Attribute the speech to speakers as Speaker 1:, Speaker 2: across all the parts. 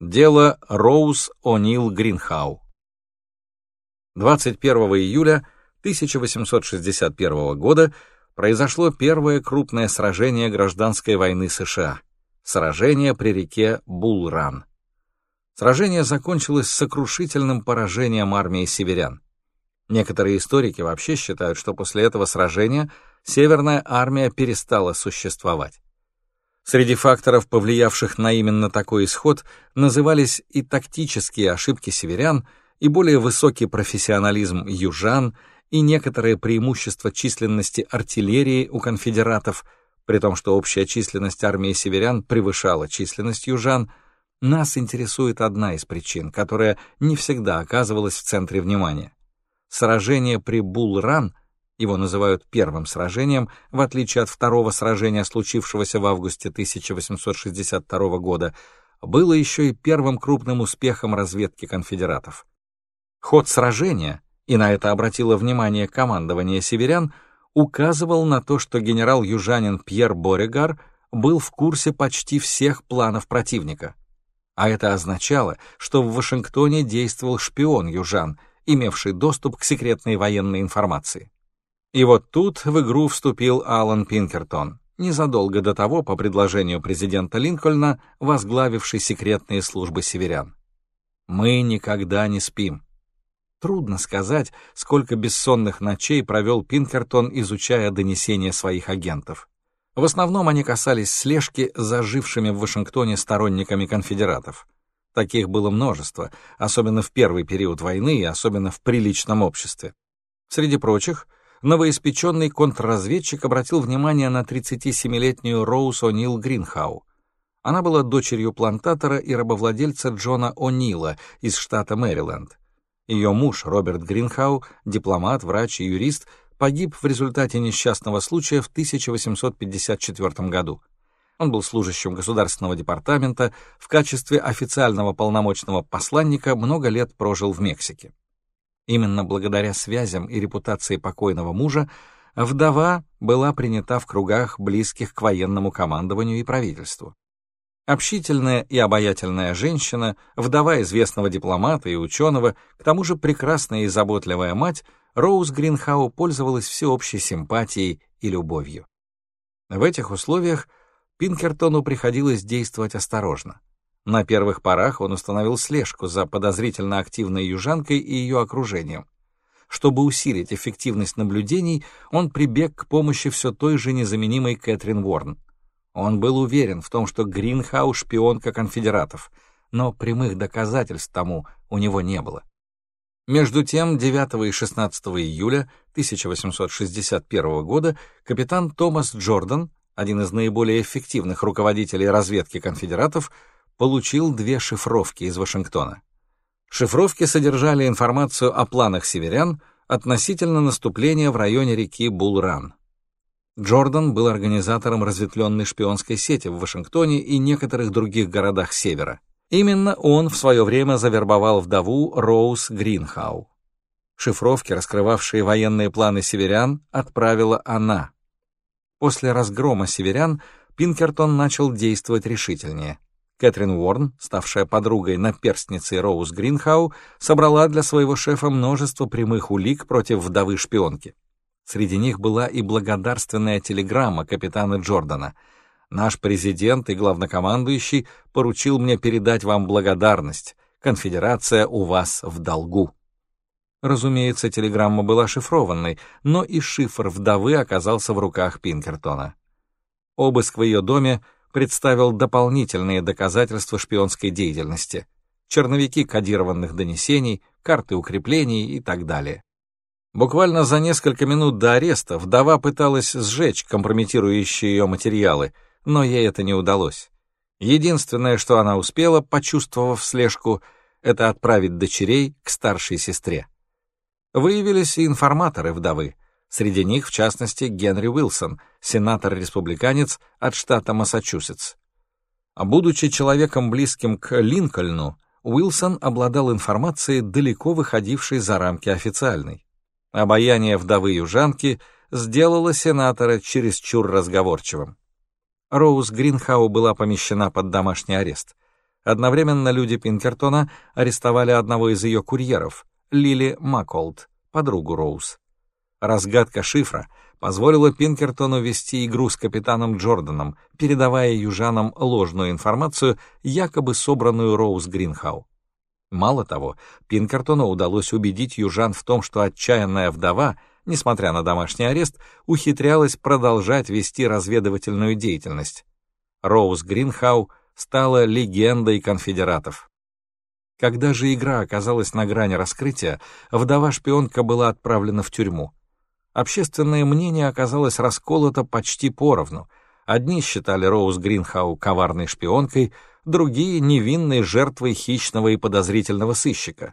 Speaker 1: Дело Роуз О'Нил Гринхау. 21 июля 1861 года произошло первое крупное сражение гражданской войны США — сражение при реке Булран. Сражение закончилось сокрушительным поражением армии северян. Некоторые историки вообще считают, что после этого сражения Северная армия перестала существовать. Среди факторов, повлиявших на именно такой исход, назывались и тактические ошибки северян, и более высокий профессионализм южан, и некоторое преимущество численности артиллерии у конфедератов, при том, что общая численность армии северян превышала численность южан, нас интересует одна из причин, которая не всегда оказывалась в центре внимания. Сражение при Булл-Ран — его называют первым сражением, в отличие от второго сражения, случившегося в августе 1862 года, было еще и первым крупным успехом разведки конфедератов. Ход сражения, и на это обратило внимание командование северян, указывал на то, что генерал-южанин Пьер Борегар был в курсе почти всех планов противника. А это означало, что в Вашингтоне действовал шпион южан, имевший доступ к секретной военной информации. И вот тут в игру вступил Алан Пинкертон, незадолго до того, по предложению президента Линкольна, возглавивший секретные службы северян. «Мы никогда не спим». Трудно сказать, сколько бессонных ночей провел Пинкертон, изучая донесения своих агентов. В основном они касались слежки за жившими в Вашингтоне сторонниками конфедератов. Таких было множество, особенно в первый период войны и особенно в приличном обществе. Среди прочих, новоиспеченный контрразведчик обратил внимание на 37-летнюю Роуз О'Нил Гринхау. Она была дочерью плантатора и рабовладельца Джона О'Нила из штата Мэриленд. Ее муж, Роберт Гринхау, дипломат, врач и юрист, погиб в результате несчастного случая в 1854 году. Он был служащим Государственного департамента, в качестве официального полномочного посланника много лет прожил в Мексике. Именно благодаря связям и репутации покойного мужа вдова была принята в кругах, близких к военному командованию и правительству. Общительная и обаятельная женщина, вдова известного дипломата и ученого, к тому же прекрасная и заботливая мать, Роуз Гринхау пользовалась всеобщей симпатией и любовью. В этих условиях Пинкертону приходилось действовать осторожно. На первых порах он установил слежку за подозрительно активной южанкой и ее окружением. Чтобы усилить эффективность наблюдений, он прибег к помощи все той же незаменимой Кэтрин Уорн. Он был уверен в том, что Гринхау — шпионка конфедератов, но прямых доказательств тому у него не было. Между тем, 9 и 16 июля 1861 года капитан Томас Джордан, один из наиболее эффективных руководителей разведки конфедератов, получил две шифровки из Вашингтона. Шифровки содержали информацию о планах северян относительно наступления в районе реки Булран. Джордан был организатором разветвленной шпионской сети в Вашингтоне и некоторых других городах севера. Именно он в свое время завербовал вдову Роуз Гринхау. Шифровки, раскрывавшие военные планы северян, отправила она. После разгрома северян Пинкертон начал действовать решительнее. Кэтрин Уорн, ставшая подругой наперстницы Роуз Гринхау, собрала для своего шефа множество прямых улик против вдовы-шпионки. Среди них была и благодарственная телеграмма капитана Джордана. «Наш президент и главнокомандующий поручил мне передать вам благодарность. Конфедерация у вас в долгу». Разумеется, телеграмма была шифрованной, но и шифр вдовы оказался в руках Пинкертона. Обыск в ее доме представил дополнительные доказательства шпионской деятельности, черновики кодированных донесений, карты укреплений и так далее. Буквально за несколько минут до ареста вдова пыталась сжечь компрометирующие ее материалы, но ей это не удалось. Единственное, что она успела, почувствовав слежку, это отправить дочерей к старшей сестре. Выявились и информаторы вдовы — Среди них, в частности, Генри Уилсон, сенатор-республиканец от штата Массачусетс. А будучи человеком близким к Линкольну, Уилсон обладал информацией, далеко выходившей за рамки официальной. Обаяние вдовы-южанки сделало сенатора чересчур разговорчивым. Роуз Гринхау была помещена под домашний арест. Одновременно люди Пинкертона арестовали одного из ее курьеров, Лили Маколд, подругу Роуз. Разгадка шифра позволила Пинкертону вести игру с капитаном Джорданом, передавая южанам ложную информацию, якобы собранную Роуз Гринхау. Мало того, Пинкертону удалось убедить южан в том, что отчаянная вдова, несмотря на домашний арест, ухитрялась продолжать вести разведывательную деятельность. Роуз Гринхау стала легендой конфедератов. Когда же игра оказалась на грани раскрытия, вдова-шпионка была отправлена в тюрьму. Общественное мнение оказалось расколото почти поровну. Одни считали Роуз Гринхау коварной шпионкой, другие — невинной жертвой хищного и подозрительного сыщика.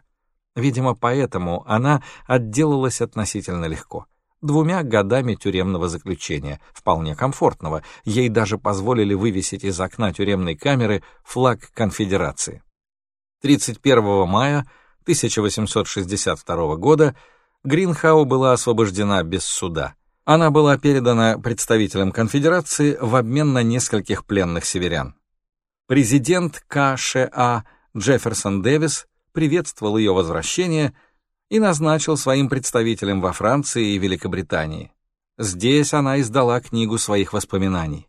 Speaker 1: Видимо, поэтому она отделалась относительно легко. Двумя годами тюремного заключения, вполне комфортного, ей даже позволили вывесить из окна тюремной камеры флаг конфедерации. 31 мая 1862 года Гринхау была освобождена без суда. Она была передана представителям конфедерации в обмен на нескольких пленных северян. Президент КША Джефферсон Дэвис приветствовал ее возвращение и назначил своим представителем во Франции и Великобритании. Здесь она издала книгу своих воспоминаний.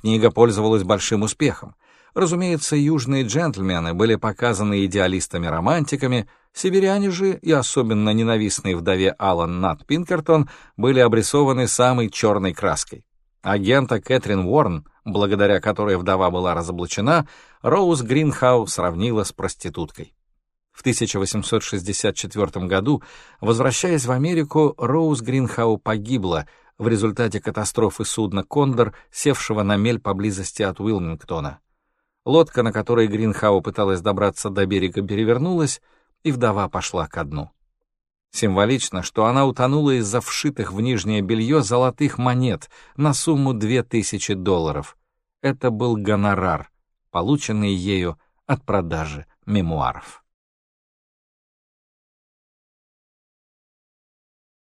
Speaker 1: Книга пользовалась большим успехом. Разумеется, южные джентльмены были показаны идеалистами-романтиками, северяне же, и особенно ненавистные вдове Алан Нат Пинкертон, были обрисованы самой черной краской. Агента Кэтрин Уорн, благодаря которой вдова была разоблачена, Роуз Гринхау сравнила с проституткой. В 1864 году, возвращаясь в Америку, Роуз Гринхау погибла в результате катастрофы судна «Кондор», севшего на мель поблизости от Уилмингтона. Лодка, на которой Гринхау пыталась добраться до берега, перевернулась, и вдова пошла ко дну. Символично, что она утонула из-за вшитых в нижнее белье золотых монет на сумму 2000 долларов. Это был гонорар, полученный ею от продажи мемуаров.